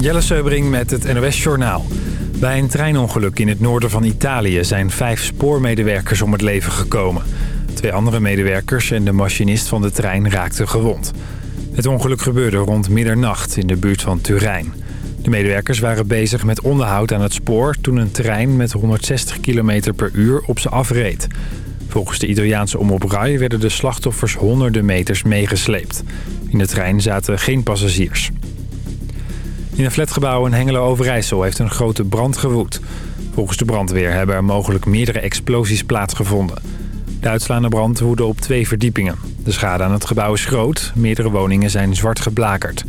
Jelle Seubring met het NOS Journaal. Bij een treinongeluk in het noorden van Italië zijn vijf spoormedewerkers om het leven gekomen. Twee andere medewerkers en de machinist van de trein raakten gewond. Het ongeluk gebeurde rond middernacht in de buurt van Turijn. De medewerkers waren bezig met onderhoud aan het spoor... toen een trein met 160 km per uur op ze afreed. Volgens de Italiaanse omroep Rai werden de slachtoffers honderden meters meegesleept. In de trein zaten geen passagiers. In een flatgebouw in Hengelo-Overijssel heeft een grote brand gewoed. Volgens de brandweer hebben er mogelijk meerdere explosies plaatsgevonden. De uitslaande brand woedde op twee verdiepingen. De schade aan het gebouw is groot. Meerdere woningen zijn zwart geblakerd.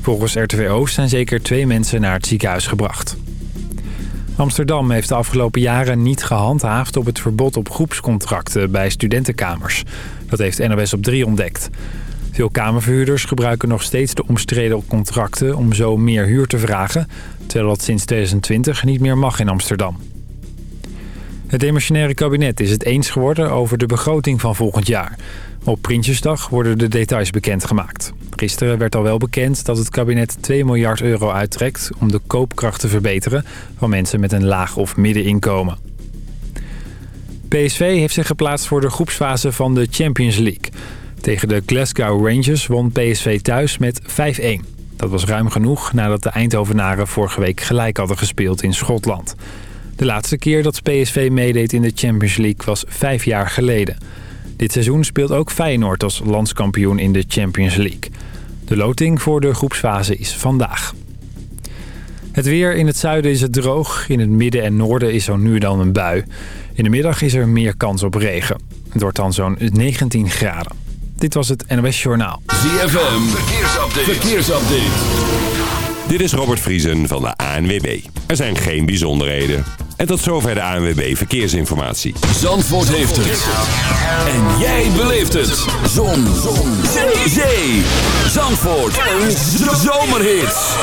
Volgens RTV Oost zijn zeker twee mensen naar het ziekenhuis gebracht. Amsterdam heeft de afgelopen jaren niet gehandhaafd op het verbod op groepscontracten bij studentenkamers. Dat heeft NOS op 3 ontdekt. Veel kamerverhuurders gebruiken nog steeds de omstreden contracten om zo meer huur te vragen... terwijl dat sinds 2020 niet meer mag in Amsterdam. Het demissionaire kabinet is het eens geworden over de begroting van volgend jaar. Op Prinsjesdag worden de details bekendgemaakt. Gisteren werd al wel bekend dat het kabinet 2 miljard euro uittrekt... om de koopkracht te verbeteren van mensen met een laag of middeninkomen. PSV heeft zich geplaatst voor de groepsfase van de Champions League... Tegen de Glasgow Rangers won PSV thuis met 5-1. Dat was ruim genoeg nadat de Eindhovenaren vorige week gelijk hadden gespeeld in Schotland. De laatste keer dat PSV meedeed in de Champions League was vijf jaar geleden. Dit seizoen speelt ook Feyenoord als landskampioen in de Champions League. De loting voor de groepsfase is vandaag. Het weer in het zuiden is het droog. In het midden en noorden is zo nu dan een bui. In de middag is er meer kans op regen. Het wordt dan zo'n 19 graden. Dit was het NOS Journaal. ZFM, verkeersupdate. verkeersupdate. Dit is Robert Vriesen van de ANWB. Er zijn geen bijzonderheden. En tot zover de ANWB Verkeersinformatie. Zandvoort heeft het. En jij beleeft het. Zon. Zon. Zee. Zee. Zandvoort. Een zomerhit.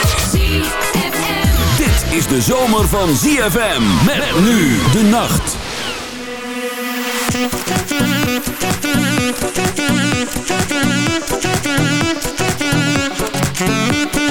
Dit is de zomer van ZFM. Met nu de nacht. Thank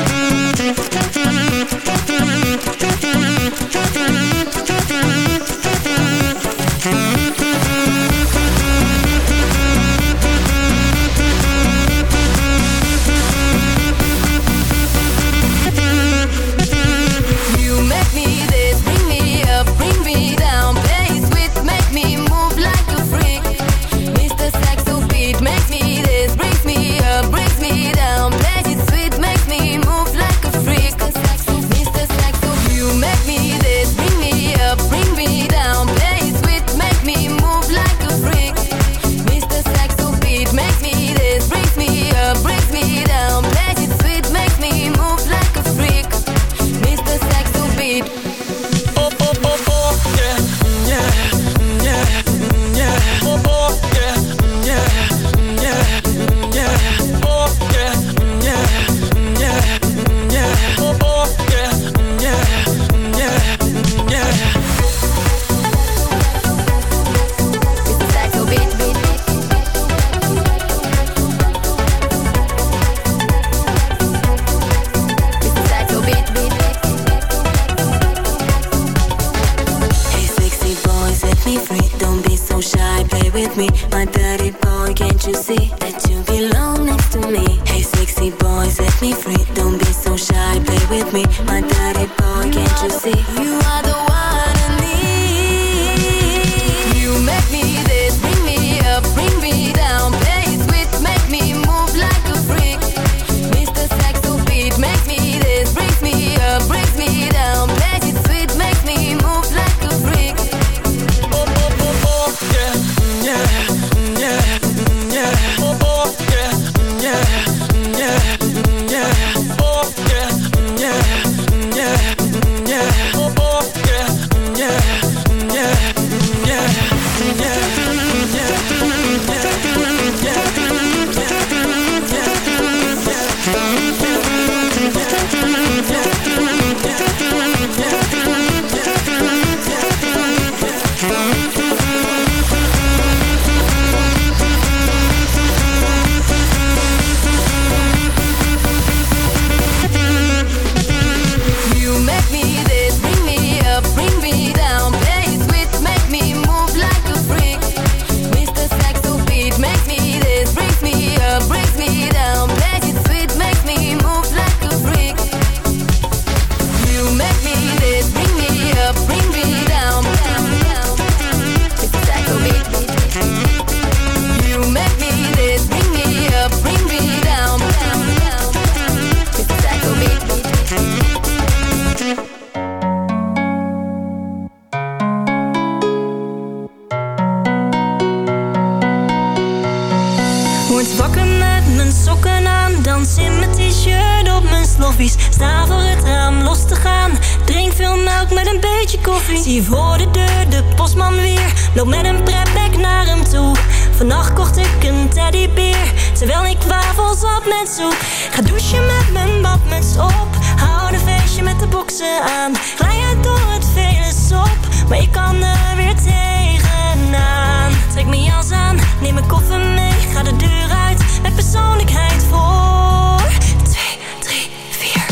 koffies. Sta voor het raam los te gaan. Drink veel melk met een beetje koffie. Zie voor de deur de postman weer. Loop met een prepback naar hem toe. Vannacht kocht ik een teddybeer. Terwijl ik wafels op met soep. Ga douchen met mijn badmuts op. Hou een feestje met de boksen aan. Glij uit door het vele sop. Maar ik kan er weer tegenaan. Trek mijn jas aan, neem mijn koffer mee. Ga de deur uit met persoonlijkheid voor. 2, 3, 4.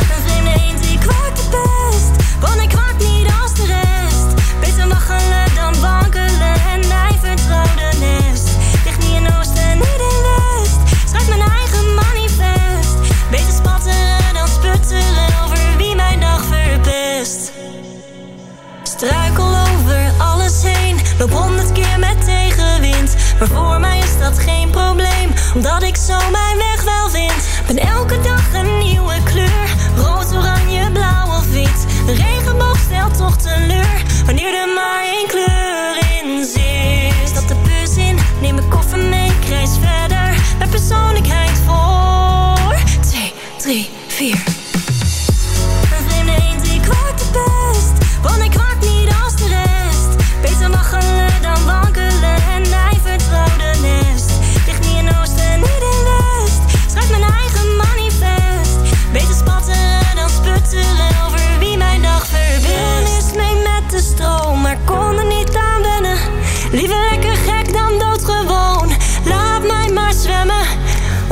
Een vreemde eend die het best. Want ik Maar voor mij is dat geen probleem. Omdat ik zo mijn weg wel vind. Ben elke dag een nieuwe kleur. Rood, oranje, blauw of wit. De regenboog stelt toch teleur. Wanneer er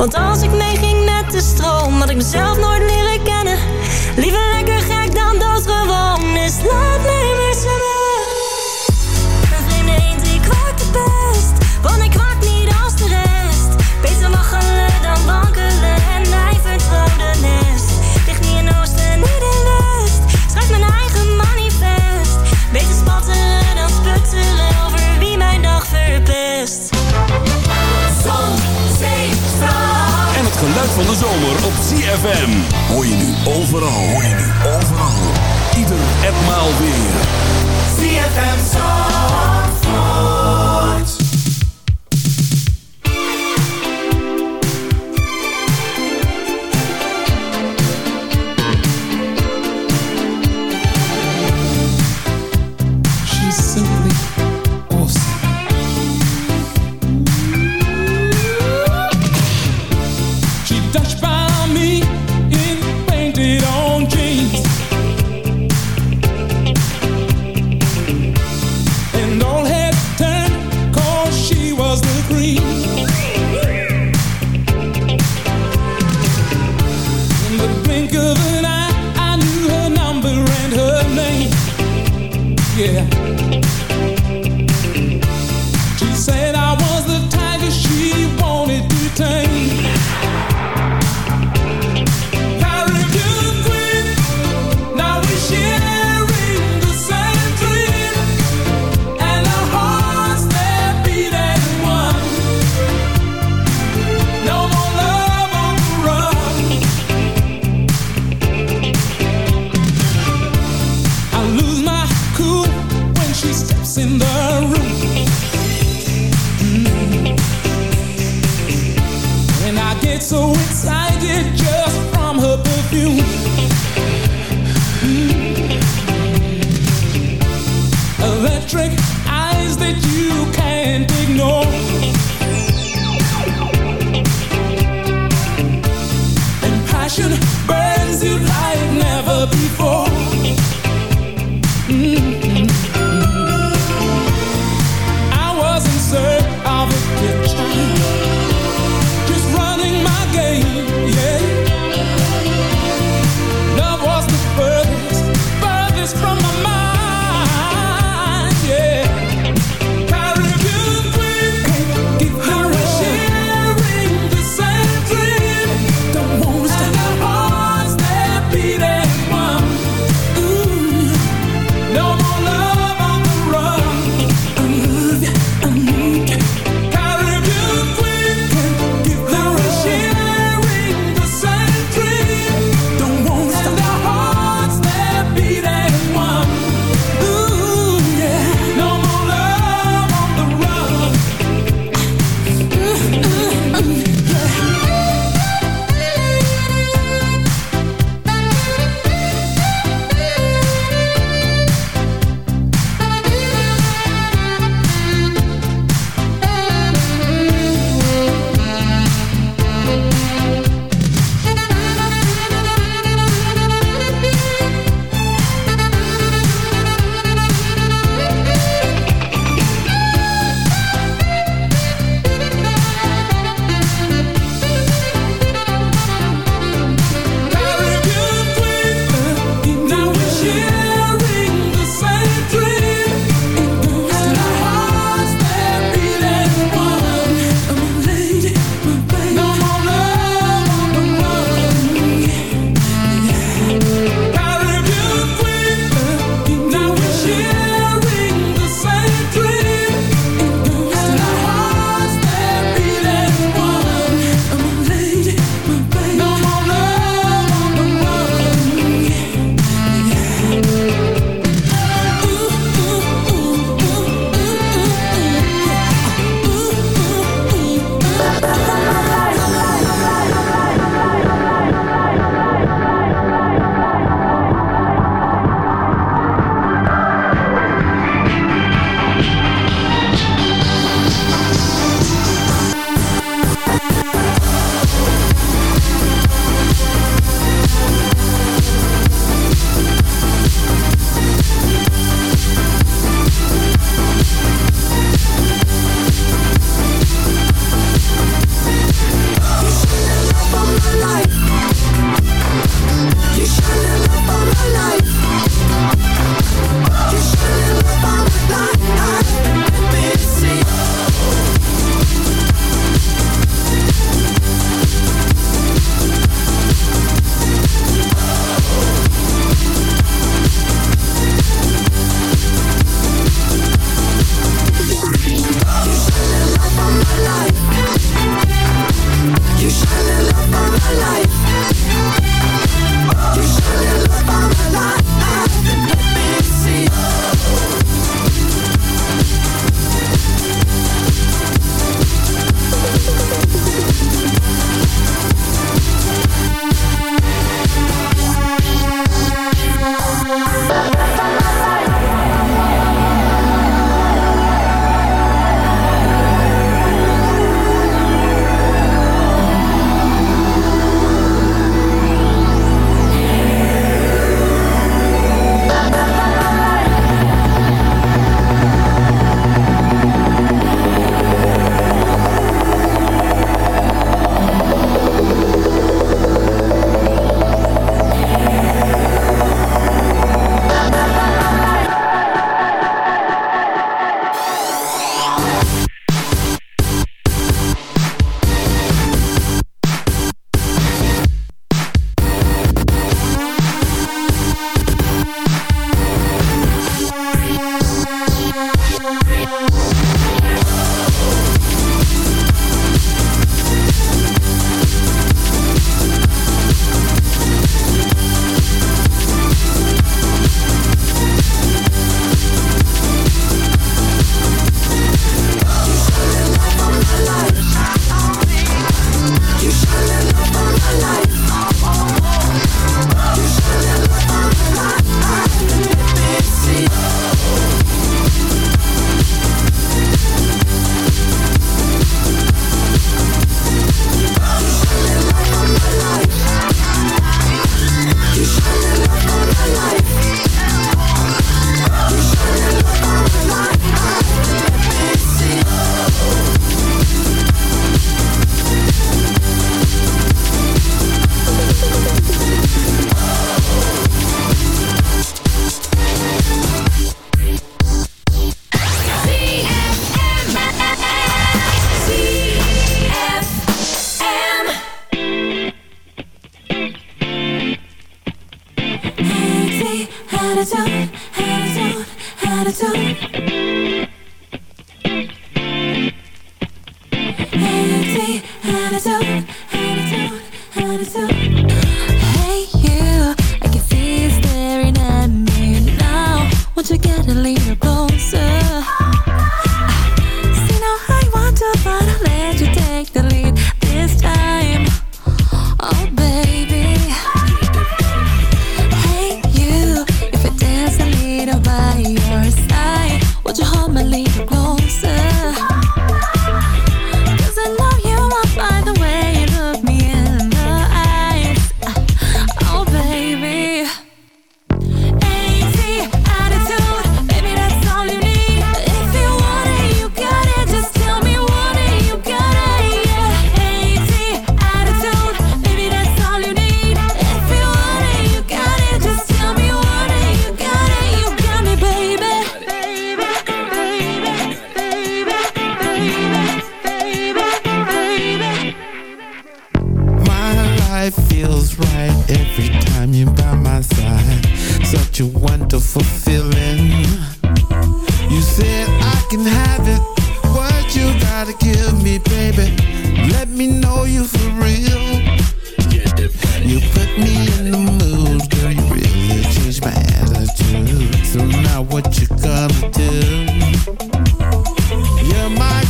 want als ik meeging met de stroom, had ik mezelf nooit van de zomer op CFM. Hoor je nu overal. Hoor je nu overal. Ieder en maal weer. CFM Zandvoort.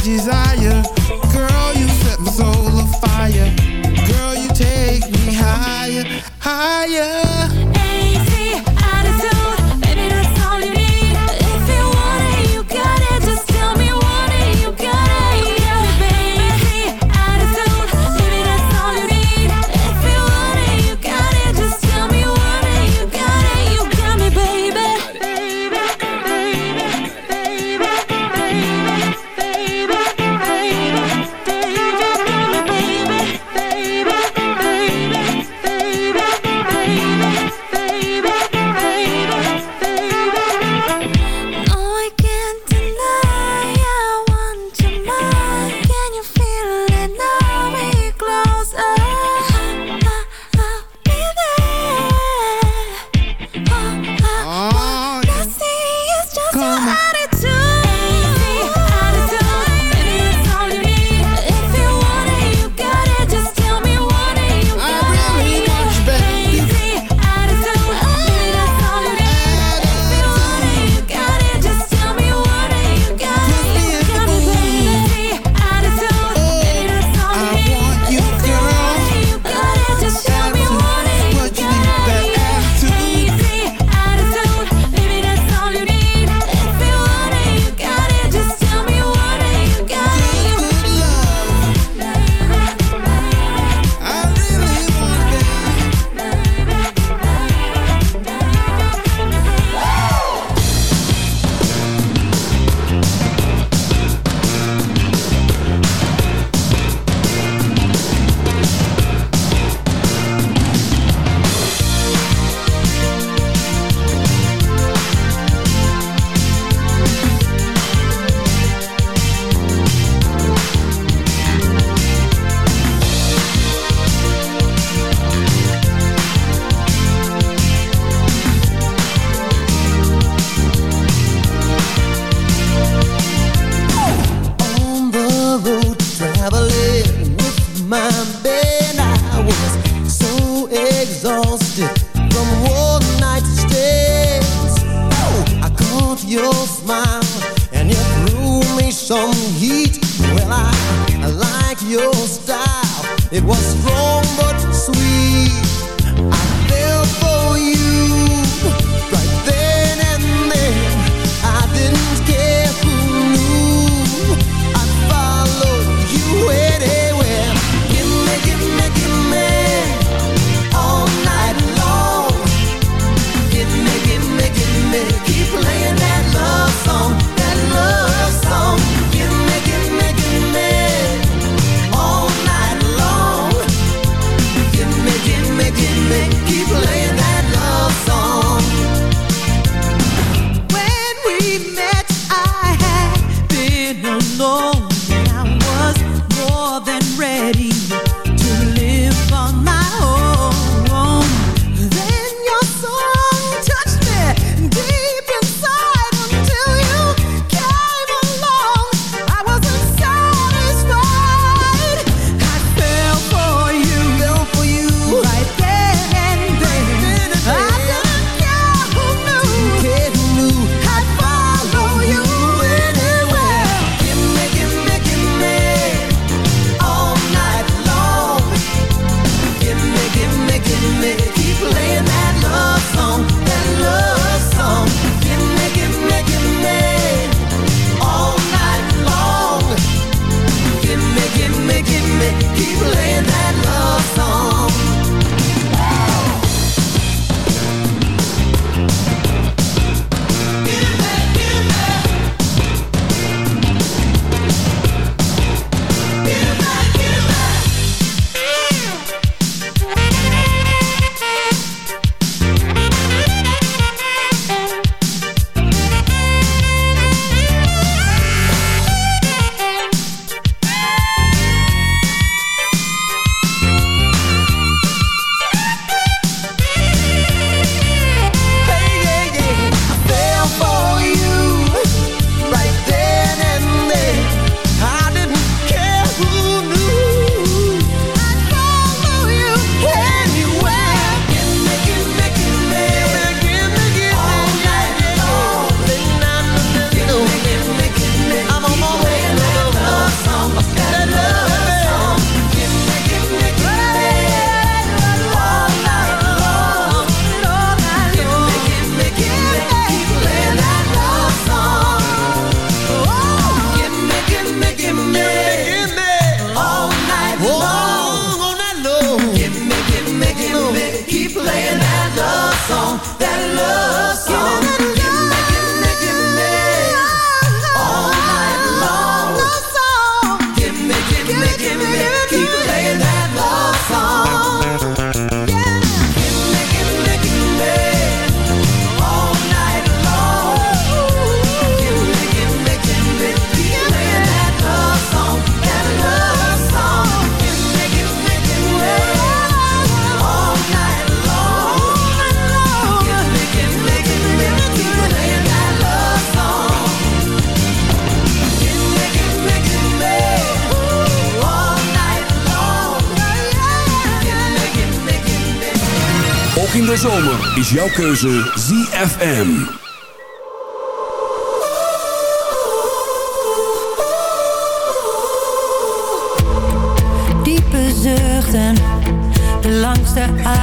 desire. Girl, you set my soul afire. Girl, you take me higher, higher. de zomer is jouw keuze ZFM. Diepe zuchten, de langste adem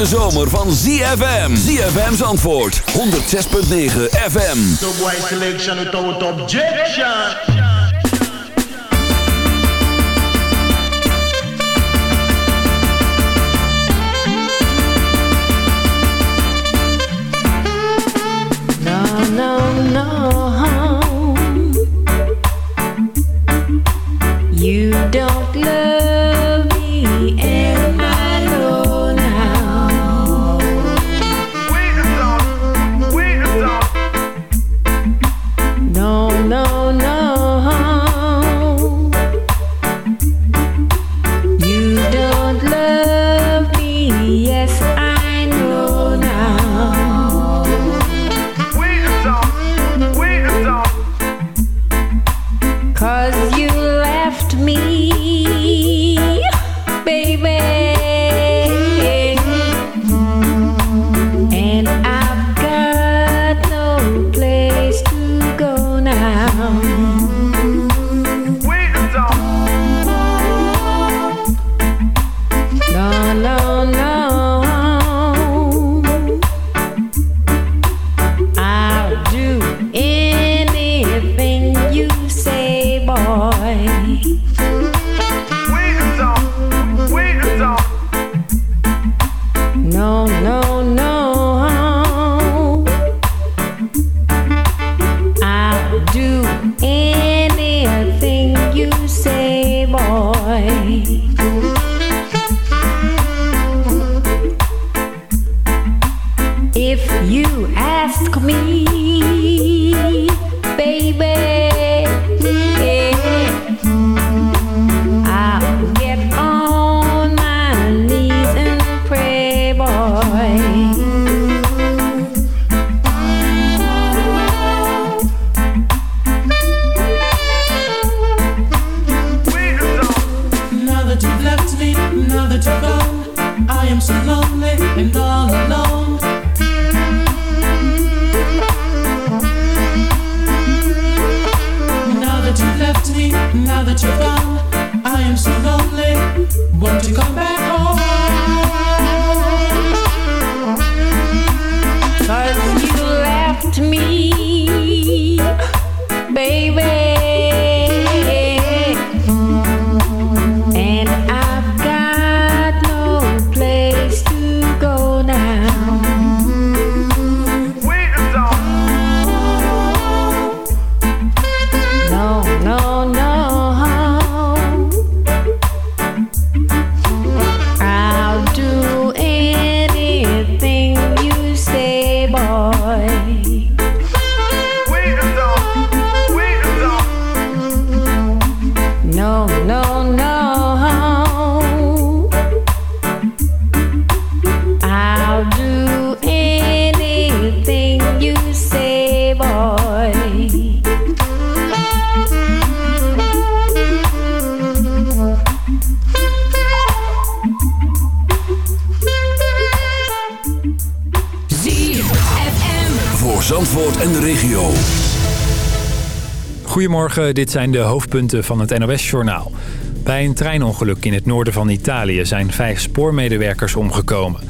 Hete zomer van ZFM. ZFM's antwoord 106.9 FM. The white selection without objection. That you're I am so lonely and all alone. Now that you've left me, now that you're gone, I am so lonely. Won't you come back home? Dit zijn de hoofdpunten van het NOS-journaal. Bij een treinongeluk in het noorden van Italië zijn vijf spoormedewerkers omgekomen.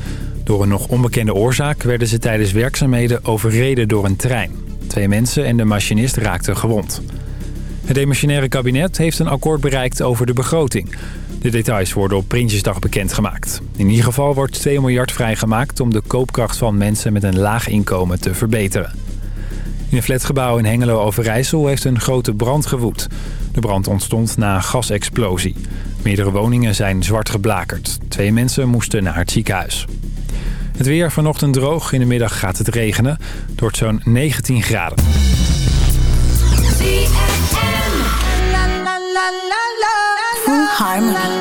Door een nog onbekende oorzaak werden ze tijdens werkzaamheden overreden door een trein. Twee mensen en de machinist raakten gewond. Het demissionaire kabinet heeft een akkoord bereikt over de begroting. De details worden op Prinsjesdag bekendgemaakt. In ieder geval wordt 2 miljard vrijgemaakt om de koopkracht van mensen met een laag inkomen te verbeteren. In een flatgebouw in Hengelo-Overijssel heeft een grote brand gewoed. De brand ontstond na een gasexplosie. Meerdere woningen zijn zwart geblakerd. Twee mensen moesten naar het ziekenhuis. Het weer vanochtend droog. In de middag gaat het regenen. Het wordt zo'n 19 graden. Full harmony.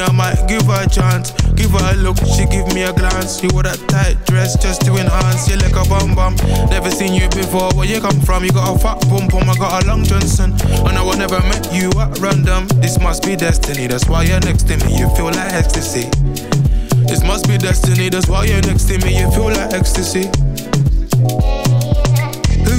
I might give her a chance. Give her a look, she give me a glance. She wore that tight dress just to enhance. You like a bum bum. Never seen you before, where you come from? You got a fat bum bum, I got a long Johnson. And I would never met you at random. This must be destiny, that's why you're next to me. You feel like ecstasy. This must be destiny, that's why you're next to me. You feel like ecstasy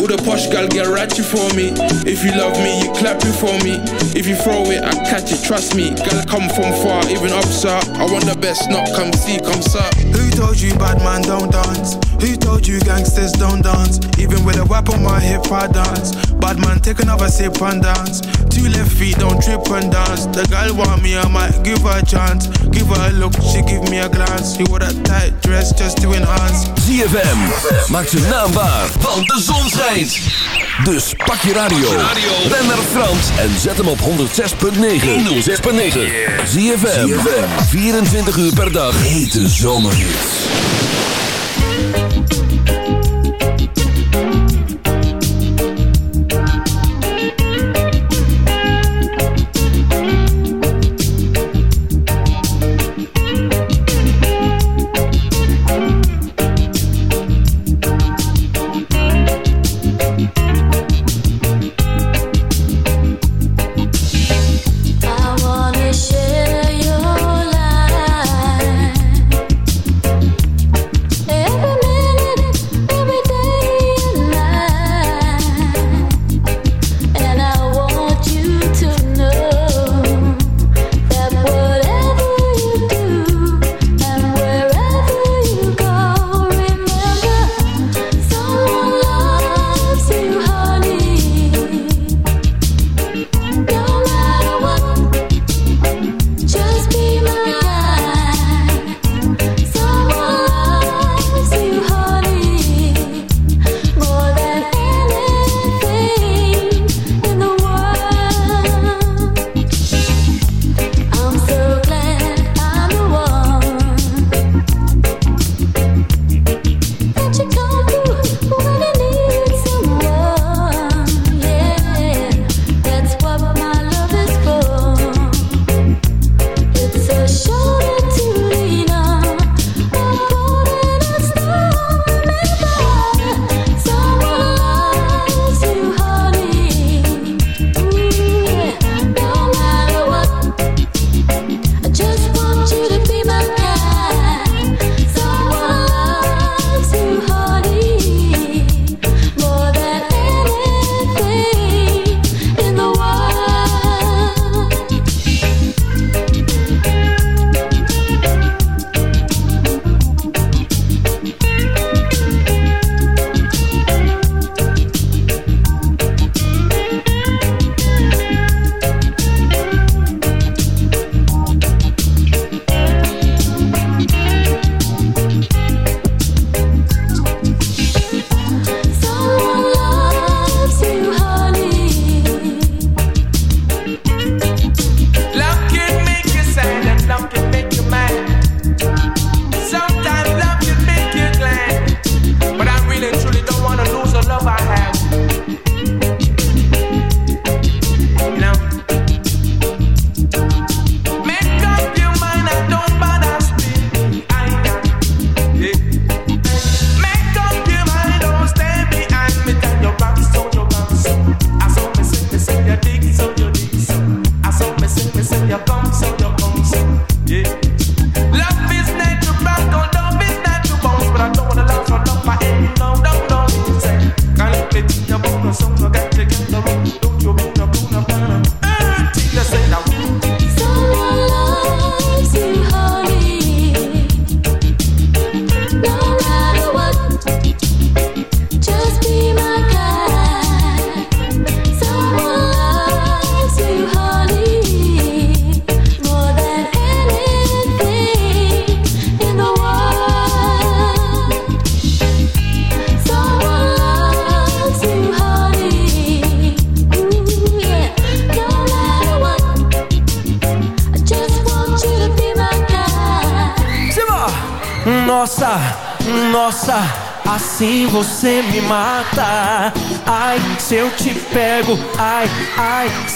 All the posh gal get ratchet for me. If you love me, you clap it for me. If you throw it, I catch it, trust me. Gal come from far, even up, sir. I want the best, not come see, come sir. Who told you bad man don't dance? Who told you gangsters don't dance? Even with a whip on my hip, I dance. Bad man, take another sip and dance. Two left feet, don't trip and dance. The girl want me, I might give her a chance. Give her a look, she give me a glance. She wore that tight dress just to enhance. ZFM, maak zijn naam waar, want de zon schijnt. Dus pak je radio, ren naar Frans en zet hem op 106.9. 106.9. ZFM, 24 uur per dag. Hete zomerhits.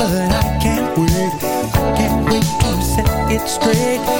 But I can't wait. I can't wait to set it straight.